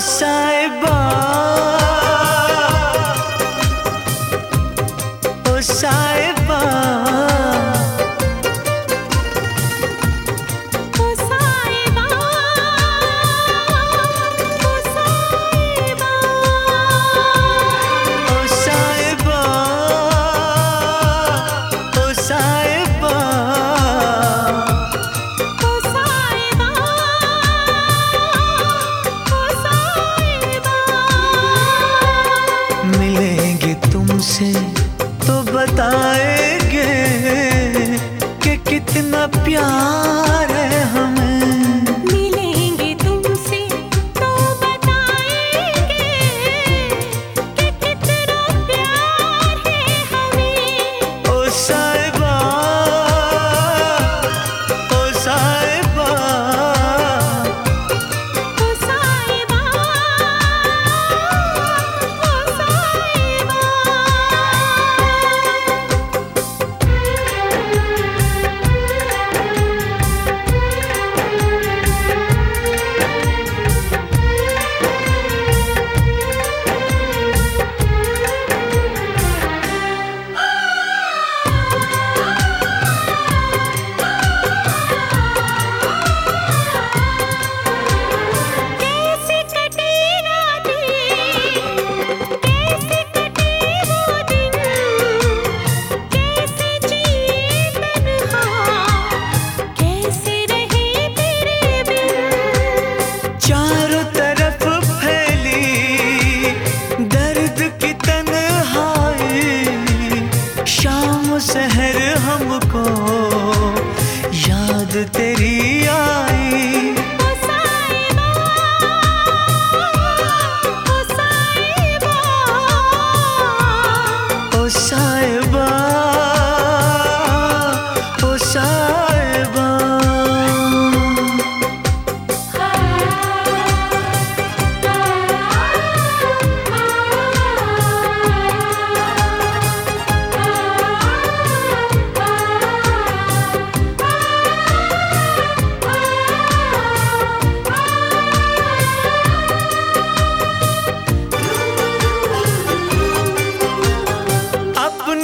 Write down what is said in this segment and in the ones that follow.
साहिबा बताएँगे कि कितना प्यार है हमें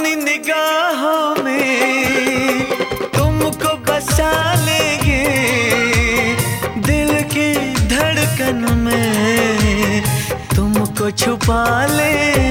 अपनी निगाहों में तुमको बसा लेंगे। दिल की धड़कन में तुमको छुपा लेंगे।